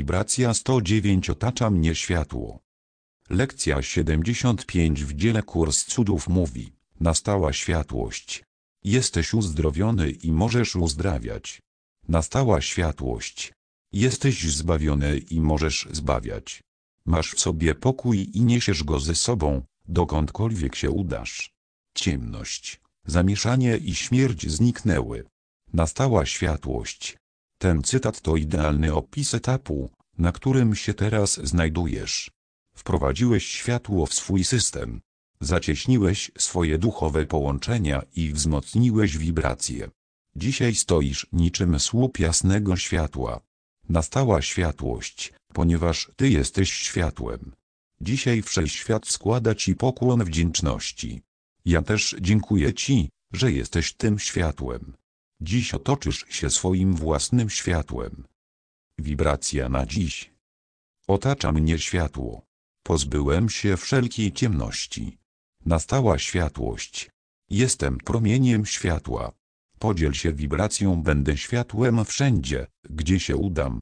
Wibracja 109 otacza mnie światło. Lekcja 75 w dziele Kurs Cudów mówi, nastała światłość. Jesteś uzdrowiony i możesz uzdrawiać. Nastała światłość. Jesteś zbawiony i możesz zbawiać. Masz w sobie pokój i niesiesz go ze sobą, dokądkolwiek się udasz. Ciemność, zamieszanie i śmierć zniknęły. Nastała światłość. Ten cytat to idealny opis etapu, na którym się teraz znajdujesz. Wprowadziłeś światło w swój system. Zacieśniłeś swoje duchowe połączenia i wzmocniłeś wibracje. Dzisiaj stoisz niczym słup jasnego światła. Nastała światłość, ponieważ Ty jesteś światłem. Dzisiaj wszechświat składa Ci pokłon wdzięczności. Ja też dziękuję Ci, że jesteś tym światłem. Dziś otoczysz się swoim własnym światłem. Wibracja na dziś. Otacza mnie światło. Pozbyłem się wszelkiej ciemności. Nastała światłość. Jestem promieniem światła. Podziel się wibracją, będę światłem wszędzie, gdzie się udam.